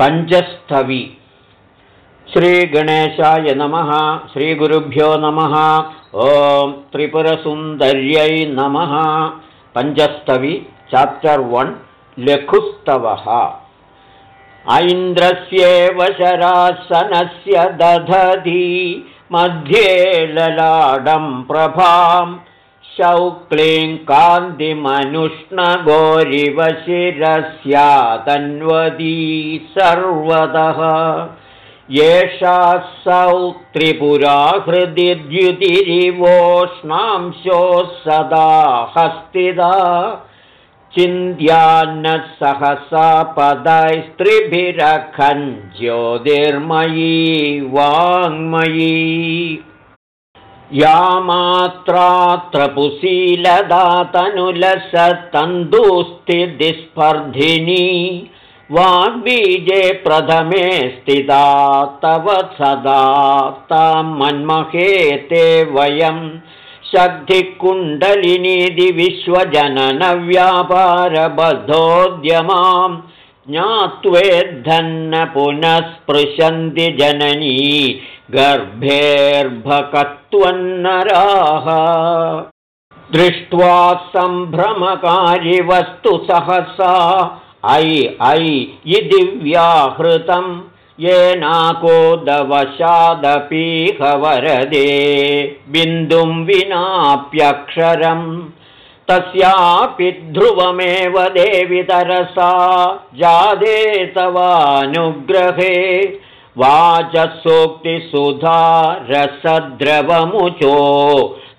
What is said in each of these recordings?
पञ्चस्थवि। श्रीगणेशाय नमः श्रीगुरुभ्यो नमः ॐ त्रिपुरसुन्दर्यै नमः। पञ्चस्तवि चाप्टर् वन् लघुस्तवः। ऐन्द्रस्येव शरासनस्य दधति मध्ये ललाडं प्रभां शौक्लीं कान्तिमनुष्णगोरिव शिरस्यातन्वदी सर्वतः। एषा सौ त्रिपुरा हृदि द्युतिरिवोष्णांशोः सदा हस्तिदा। चिन्त्यान्न सहसा ज्योतिर्मयी वाङ्मयी या मात्रात्र पुशीलदातनुलसत्तन्दुस्थितिस्पर्धिनी वाग्बीजे प्रथमे स्थिता तव सदा तां मन्महे ते वयं शक्तिकुण्डलिनीति विश्वजननव्यापारबद्धोद्यमां ज्ञात्वेद्धन्न पुनः स्पृशन्ति जननी गर्भेर्भकत्वन्नराः। दृष्ट्वा सम्भ्रमकारिवस्तु सहसा। ऐ ऐ इति व्याहृतं येनाकोदवशादपीहवरदे। बिन्दुं विनाप्यक्षरम् तस्यापि ध्रुवमेव देवितरसा जादे तवानुग्रहे वाचसोक्तिसुधा रसद्रवमुचो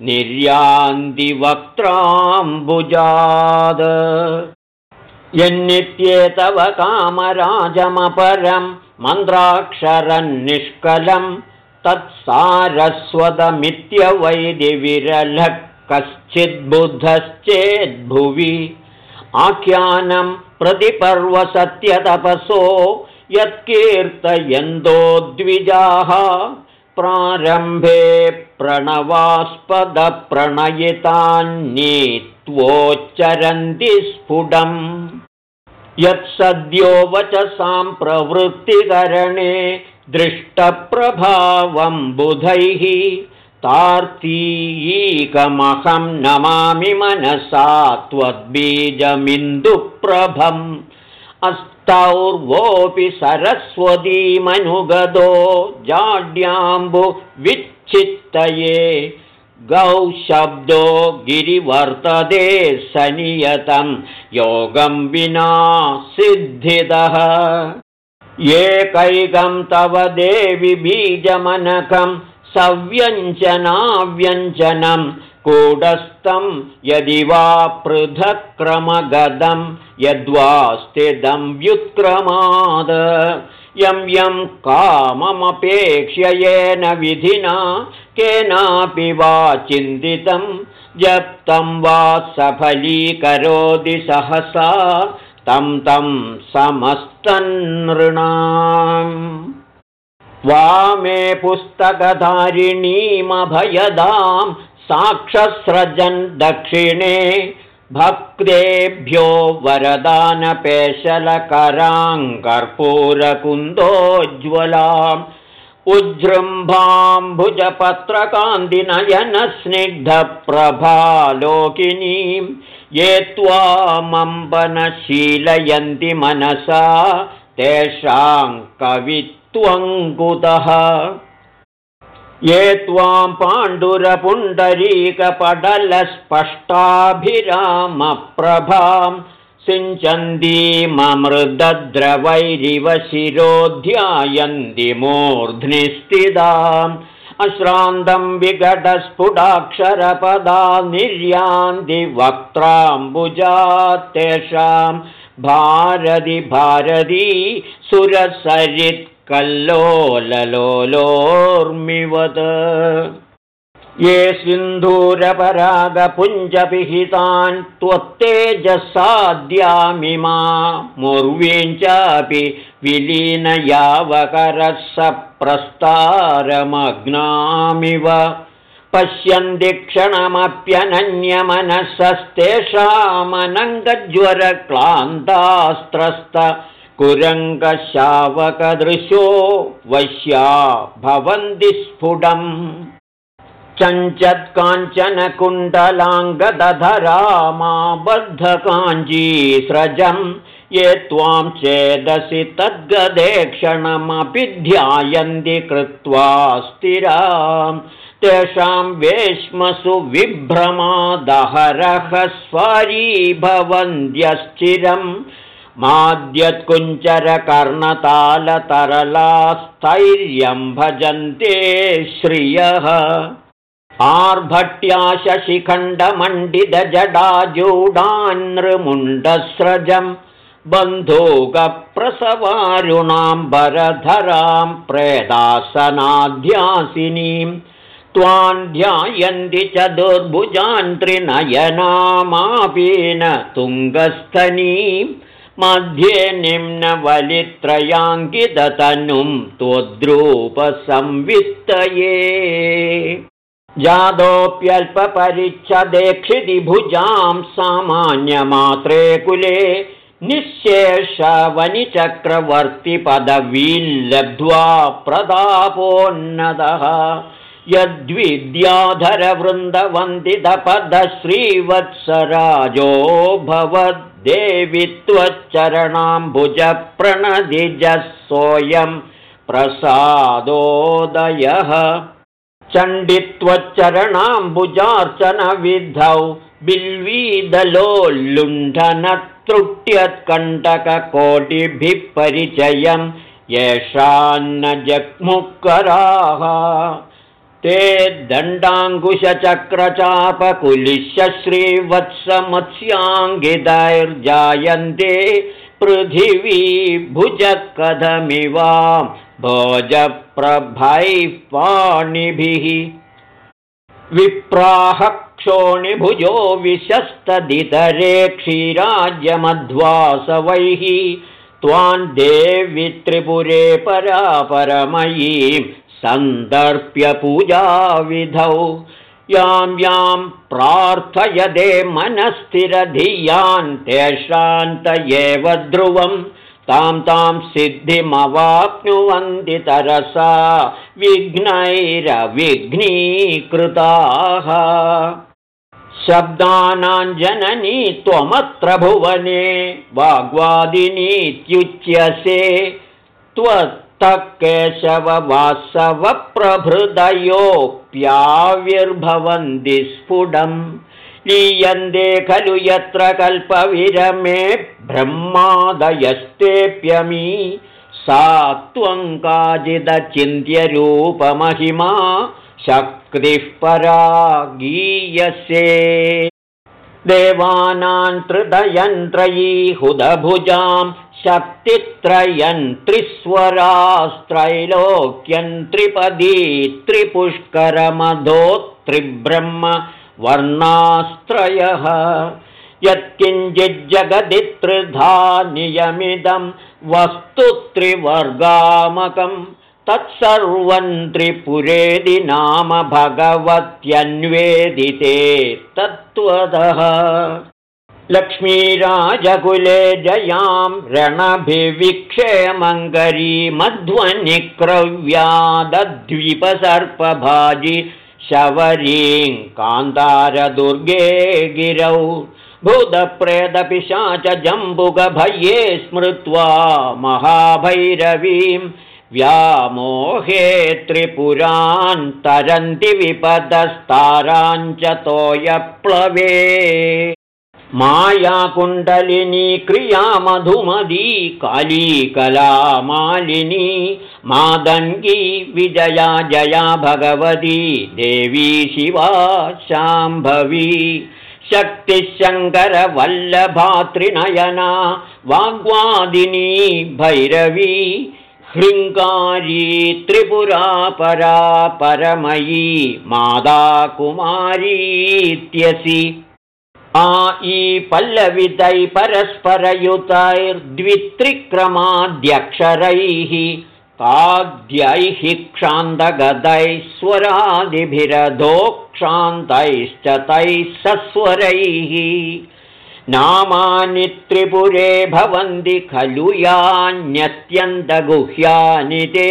निर्यान्दिवक्त्राम्बुजाद यन्नित्येतव कामराजमपरं मन्त्राक्षरन्निष्कलं तत्सारस्वतमित्यवैदिविरलः कश्चिद्बुद्धश्चेद्भुवि। आख्यानं प्रतिपर्वसत्यतपसो यत्कीर्तयन्तो द्विजाः प्रारम्भे प्रणवास्पदप्रणयितान्नीत्वोच्चरन्ति स्फुटम्। यत्सद्यो वचसां प्रवृत्तिकरणे दृष्टप्रभावं बुधैः तार्तीकमहं नमामि मनसा त्वद्बीजमिन्दुप्रभम् अस्तौर्वोऽपि सरस्वतीमनुगतो जाड्याम्बुविच्छित्तये गौ शब्दो गिरिवर्तते सनियतं योगं विना सिद्धितः एकैकं तव देवि बीजमनकं सव्यञ्जनाव्यञ्जनं कूटस्थं यदि वा पृथक्क्रमगदं यद्वा स्थितं व्युत्क्रमाद। यं यं काममपेक्ष्ययेन विधिना केनापि वा चिन्तितं जप्तं वा सफलीकरोति सहसा तं तं समस्तनृणाम् वामे पुस्तकधारिणीमभयदां साक्षस्रजन् दक्षिणे भक्तेभ्यो वरदानपेशलकराङ्कर्पूरकुन्दोज्ज्वलाम् उज्जृम्भाम्भुजपत्रकान्तिनयनस्निग्धप्रभालोकिनीं ये त्वामम्बनशीलयन्ति मनसा तेषां कवित्वङ्कुतः ये त्वां पाण्डुरपुण्डरीकपटलस्पष्टाभिरामप्रभां सिञ्चन्तीममृदद्रवैरिव शिरोऽध्यायन्ति मूर्ध्नि स्थिताम् अश्रान्तं विकटस्फुटाक्षरपदा निर्यान्ति वक्त्राम्बुजा तेषां भारति भारती सुरसरित्कल्लोललोलोर्मिवत् ये सिन्धूरपरागपुञ्जपिहितान् त्वत्तेजसाद्यामिमा मुर्वीञ्चापि विलीनयावकरः सप्रस्तारमग्नामिव पश्यन्ति क्षणमप्यनन्यमनसस्तेषामनङ्गज्वरक्लान्तास्त्रस्त कुरङ्गशावकदृशो वश्या भवन्ति स्फुटम्। चञ्चत्काञ्चनकुण्डलाङ्गदधरा मा बद्धकाञ्जीस्रजम् ये त्वां चेदसि तद्गदेक्षणमपि ध्यायन्ति कृत्वा स्थिराम्। तेषां वेश्मसु विभ्रमादहरहस्वरी भवन्त्यश्चिरम् माद्यत्कुञ्चरकर्णतालतरलास्थैर्यं भजन्ते श्रियः। आर्भट्याशशिखण्डमण्डितजडाजूडान्नृमुण्डस्रजम् बन्धूकप्रसवारुणाम्बरधरां प्रेदासनाध्यासिनीं त्वान् ध्यायन्ति च दुर्भुजान् त्रिनयनामापीन तुङ्गस्थनीं मध्ये निम्नवलित्रयाङ्किततनुं त्वद्रूपसंवित्तये। जातोऽप्यल्पपरिच्छदेक्षिति भुजां सामान्यमात्रे कुले निःशेषवनिचक्रवर्तिपदवीं लब्ध्वा प्रदापोन्नतः यद्विद्याधरवृन्दवन्दितपदश्रीवत्सराजो भवद्देवि त्वच्चरणाम्बुजप्रणदिजः सोऽयं प्रसादोदयः। चण्डित्वच्चरणाम्बुजार्चनविद्धौ बिल्वीदलोल्लुण्ठनत्रुट्यत्कण्टककोटिभिः परिचयं येषान्न जग्मुकराः ते दण्डाङ्कुशचक्रचापकुलिश्य श्रीवत्समत्स्याङ्गितैर्जायन्ते पृथिवी भुजकथमिवा भोजप्रभैः पाणिभिः विप्राह क्षोणिभुजो विशस्तदितरे क्षीराज्यमध्वासवैः त्वां देवि त्रिपुरे परापरमयीं सन्दर्प्यपूजाविधौ यां यां प्रार्थयदे मनस्थिरधियान् तेषान्त एव ध्रुवम्। तां तां सिद्धिमवाप्नुवन्ति तरसा विघ्नैरविघ्नीकृताः। शब्दानाञ्जननी त्वमत्र भुवने वाग्वादिनीत्युच्यसे त्वत्तः केशववासवप्रभृदयोऽप्याविर्भवन्ति स्फुटम् लीयन्ते खलु यत्र कल्पविरमे ब्रह्मादयस्तेऽप्यमी। सा त्वं काचिदचिन्त्यरूपमहिमा शक्तिः परा गीयसे देवानान्तृदयन्त्रयी हुदभुजां शक्तित्रयन्त्रिस्वरास्त्रैलोक्यन्त्रिपदी त्रिपुष्करमधो त्रिब्रह्म वर्णास्त्रयः। यत्किञ्चिज्जगदि त्रिधा नियमिदं वस्तु त्रिवर्गामकं तत्सर्वं त्रिपुरेदि नाम भगवत्यन्वेदिते तत्त्वतः लक्ष्मीराजकुले जयां रणभिविक्षेमङ्गरी मध्वनिक्रव्यादद्वीपसर्पभाजि शबरीं कान्तारदुर्गे गिरौ भूतप्रेदपिशाच जम्बुकभये स्मृत्वा महाभैरवीं व्यामोहे त्रिपुरान्तरन्ति विपदस्ताराञ्च तोयप्लवे मायाकुण्डलिनी क्रिया मधुमदी काली कला मालिनी मादङ्गी विजया जया भगवती देवी शिवा शाम्भवी शक्तिशङ्करवल्लभातृनयना वाग्वादिनी भैरवी हृङ्गारी त्रिपुरा परा परमयी मादा कुमारीत्यसि ई पल्लवितै परस्परयुतैर्द्वित्रिक्रमाद्यक्षरैः काद्यैः क्षान्तगतैः क्षान्तैश्च तैः सस्वरैः नामानि त्रिपुरे भवन्ति खलु यान्यत्यन्तगुह्यानि ते।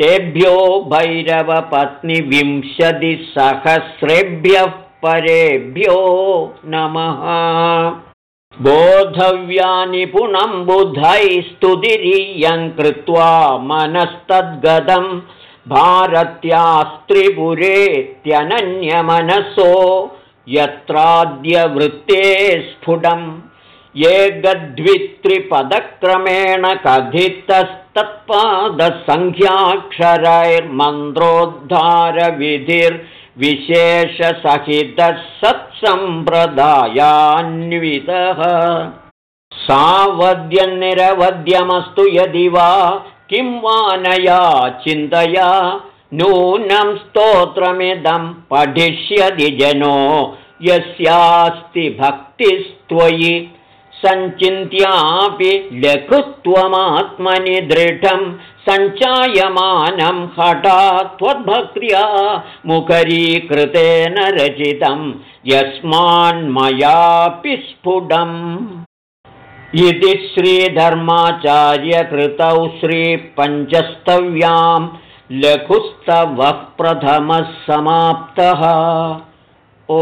तेभ्यो भैरवपत्निविंशतिसहस्रेभ्यः परेभ्यो नमः। बोधव्यानि पुनं बुधैस्तुतिरियं कृत्वा मनस्तद्गतं भारत्यास्त्रिपुरेत्यनन्यमनसो यत्राद्यवृत्ते स्फुटम्। ये गद्वित्रिपदक्रमेण कथितस्तत्पादसङ्ख्याक्षरैर्मन्त्रोद्धारविधिर्विशेषसहितः सत्सम्प्रदायान्वितः सावद्यन्निरवद्यमस्तु यदि वा किं वा नया चिन्तया नूनं स्तोत्रमिदं पठिष्यति जनो यस्यास्ति भक्तिस्त्वयि सञ्चिन्त्यापि लघुत्वमात्मनि दृढं सञ्चायमानं हठात् त्वद्भक्त्या मुखरीकृतेन रचितं यस्मान्मयापि स्फुटम्। इति श्रीधर्माचार्यकृतौ श्रीपञ्चस्तव्यां लघुस्तवः प्रथमः समाप्तः। ओ